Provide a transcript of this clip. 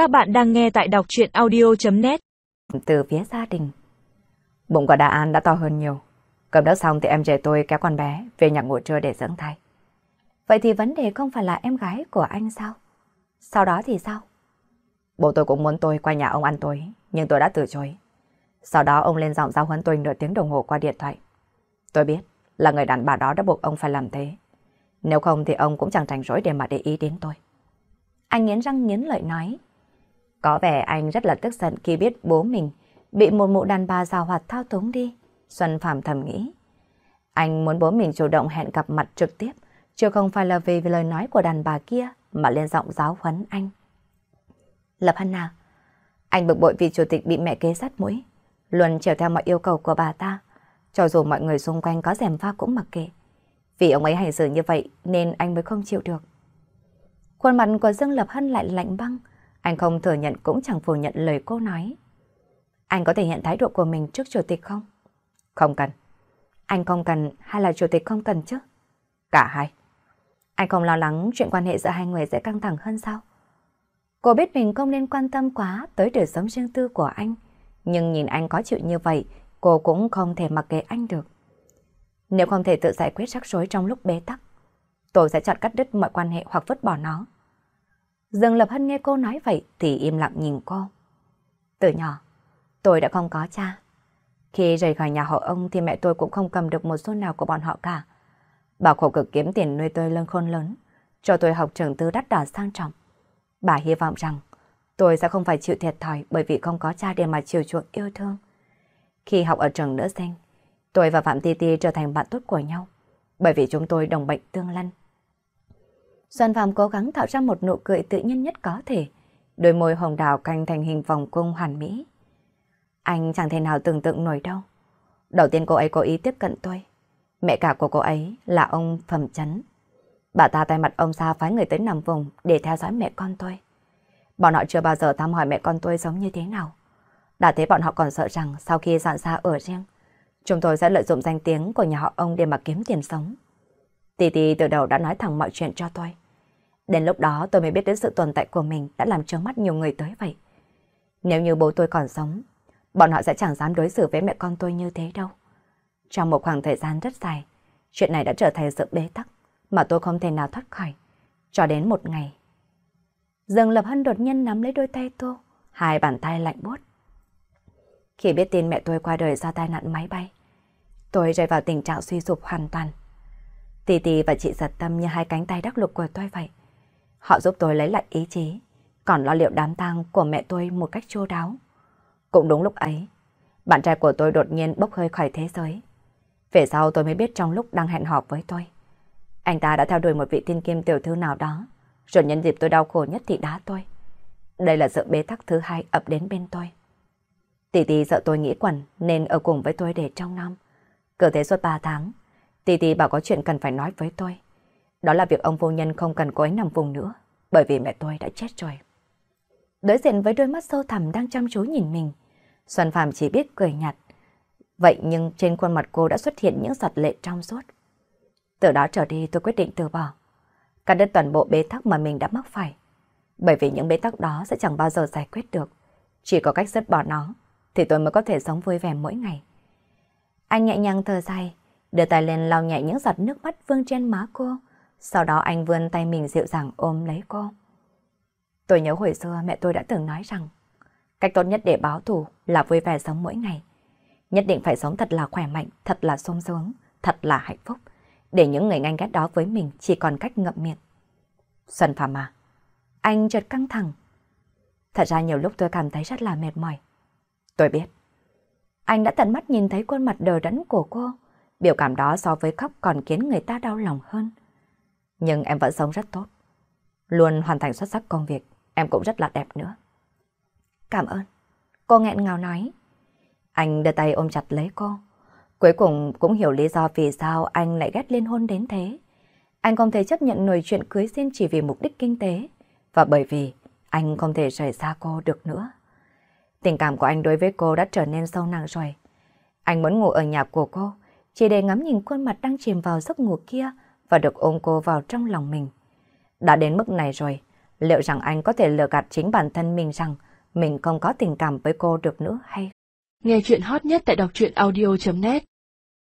Các bạn đang nghe tại đọc chuyện audio.net Từ phía gia đình Bụng của Đà An đã to hơn nhiều. Cầm đất xong thì em trẻ tôi kéo con bé về nhà ngủ trưa để dưỡng thai. Vậy thì vấn đề không phải là em gái của anh sao? Sau đó thì sao? Bố tôi cũng muốn tôi qua nhà ông ăn tối, nhưng tôi đã từ chối. Sau đó ông lên giọng giao huấn tôi nửa tiếng đồng hồ qua điện thoại. Tôi biết là người đàn bà đó đã buộc ông phải làm thế. Nếu không thì ông cũng chẳng rảnh rỗi để mà để ý đến tôi. Anh nghiến răng nghiến lợi nói. Có vẻ anh rất là tức giận khi biết bố mình bị một mụ đàn bà giàu hoạt thao túng đi. Xuân Phạm thầm nghĩ. Anh muốn bố mình chủ động hẹn gặp mặt trực tiếp, chứ không phải là vì lời nói của đàn bà kia mà lên giọng giáo huấn anh. Lập Hân nào? Anh bực bội vì chủ tịch bị mẹ kế sát mũi, luôn chiều theo mọi yêu cầu của bà ta, cho dù mọi người xung quanh có rèm pha cũng mặc kệ. Vì ông ấy hành xử như vậy nên anh mới không chịu được. Khuôn mặt của Dương Lập Hân lại lạnh băng, anh không thừa nhận cũng chẳng phủ nhận lời cô nói. Anh có thể hiện thái độ của mình trước chủ tịch không? Không cần. Anh không cần hay là chủ tịch không cần chứ? Cả hai. Anh không lo lắng chuyện quan hệ giữa hai người sẽ căng thẳng hơn sao? Cô biết mình không nên quan tâm quá tới đời sống riêng tư của anh. Nhưng nhìn anh có chịu như vậy, cô cũng không thể mặc kệ anh được. Nếu không thể tự giải quyết rắc rối trong lúc bế tắc, tôi sẽ chọn cắt đứt mọi quan hệ hoặc vứt bỏ nó. Dương Lập Hân nghe cô nói vậy thì im lặng nhìn cô. Từ nhỏ, tôi đã không có cha. Khi rời khỏi nhà họ ông thì mẹ tôi cũng không cầm được một xu nào của bọn họ cả. Bà khổ cực kiếm tiền nuôi tôi lên khôn lớn, cho tôi học trường tư đắt đỏ sang trọng. Bà hy vọng rằng tôi sẽ không phải chịu thiệt thòi bởi vì không có cha để mà chiều chuộng yêu thương. Khi học ở trường nữ sinh, tôi và Phạm Ti Ti trở thành bạn tốt của nhau, bởi vì chúng tôi đồng bệnh tương lân. Xuân Phạm cố gắng tạo ra một nụ cười tự nhiên nhất có thể, đôi môi hồng đào canh thành hình vòng cung hoàn mỹ. Anh chẳng thể nào tưởng tượng nổi đâu. Đầu tiên cô ấy có ý tiếp cận tôi. Mẹ cả của cô ấy là ông Phẩm Chấn. Bà ta tay mặt ông xa phái người tới nằm vùng để theo dõi mẹ con tôi. Bọn họ chưa bao giờ thăm hỏi mẹ con tôi giống như thế nào. Đã thế bọn họ còn sợ rằng sau khi dọn xa ở riêng, chúng tôi sẽ lợi dụng danh tiếng của nhà họ ông để mà kiếm tiền sống. Tì tì từ đầu đã nói thẳng mọi chuyện cho tôi. Đến lúc đó tôi mới biết đến sự tồn tại của mình đã làm trướng mắt nhiều người tới vậy. Nếu như bố tôi còn sống, bọn họ sẽ chẳng dám đối xử với mẹ con tôi như thế đâu. Trong một khoảng thời gian rất dài, chuyện này đã trở thành sự bế tắc mà tôi không thể nào thoát khỏi. Cho đến một ngày. Dương Lập Hân đột nhiên nắm lấy đôi tay tôi, hai bàn tay lạnh buốt. Khi biết tin mẹ tôi qua đời do tai nạn máy bay, tôi rơi vào tình trạng suy sụp hoàn toàn. Tì tì và chị giật tâm như hai cánh tay đắc lực của tôi vậy. Họ giúp tôi lấy lại ý chí, còn lo liệu đám tang của mẹ tôi một cách chu đáo. Cũng đúng lúc ấy, bạn trai của tôi đột nhiên bốc hơi khỏi thế giới. Về sau tôi mới biết trong lúc đang hẹn họp với tôi. Anh ta đã theo đuổi một vị thiên kim tiểu thư nào đó, rồi nhân dịp tôi đau khổ nhất thì đá tôi. Đây là sự bế tắc thứ hai ập đến bên tôi. Tỷ tỷ sợ tôi nghĩ quẩn nên ở cùng với tôi để trong năm. Cứ thế suốt 3 tháng, tỷ tỷ bảo có chuyện cần phải nói với tôi. Đó là việc ông vô nhân không cần cô ấy nằm vùng nữa, bởi vì mẹ tôi đã chết rồi. Đối diện với đôi mắt sâu thẳm đang chăm chú nhìn mình, Xuân Phạm chỉ biết cười nhạt. Vậy nhưng trên khuôn mặt cô đã xuất hiện những giọt lệ trong suốt. Từ đó trở đi tôi quyết định từ bỏ. Cắt đứt toàn bộ bế tắc mà mình đã mắc phải. Bởi vì những bế tắc đó sẽ chẳng bao giờ giải quyết được. Chỉ có cách dứt bỏ nó, thì tôi mới có thể sống vui vẻ mỗi ngày. Anh nhẹ nhàng thở dài, đưa tay lên lau nhẹ những giọt nước mắt vương trên má cô. Sau đó anh vươn tay mình dịu dàng ôm lấy cô. Tôi nhớ hồi xưa mẹ tôi đã từng nói rằng cách tốt nhất để báo thù là vui vẻ sống mỗi ngày. Nhất định phải sống thật là khỏe mạnh, thật là sung sướng, thật là hạnh phúc. Để những người nganh ghét đó với mình chỉ còn cách ngậm miệng. Xuân Phạm à, anh chợt căng thẳng. Thật ra nhiều lúc tôi cảm thấy rất là mệt mỏi. Tôi biết. Anh đã tận mắt nhìn thấy khuôn mặt đờ đẫn của cô. Biểu cảm đó so với khóc còn khiến người ta đau lòng hơn. Nhưng em vẫn sống rất tốt. Luôn hoàn thành xuất sắc công việc. Em cũng rất là đẹp nữa. Cảm ơn. Cô nghẹn ngào nói. Anh đưa tay ôm chặt lấy cô. Cuối cùng cũng hiểu lý do vì sao anh lại ghét liên hôn đến thế. Anh không thể chấp nhận nổi chuyện cưới xin chỉ vì mục đích kinh tế. Và bởi vì anh không thể rời xa cô được nữa. Tình cảm của anh đối với cô đã trở nên sâu nặng rồi. Anh muốn ngủ ở nhà của cô, chỉ để ngắm nhìn khuôn mặt đang chìm vào giấc ngủ kia và được ôm cô vào trong lòng mình. Đã đến mức này rồi, Liệu rằng anh có thể lừa gạt chính bản thân mình rằng mình không có tình cảm với cô được nữa hay Nghe chuyện hot nhất tại đọc truyện audio.net